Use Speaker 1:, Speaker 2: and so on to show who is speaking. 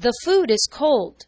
Speaker 1: The food is cold.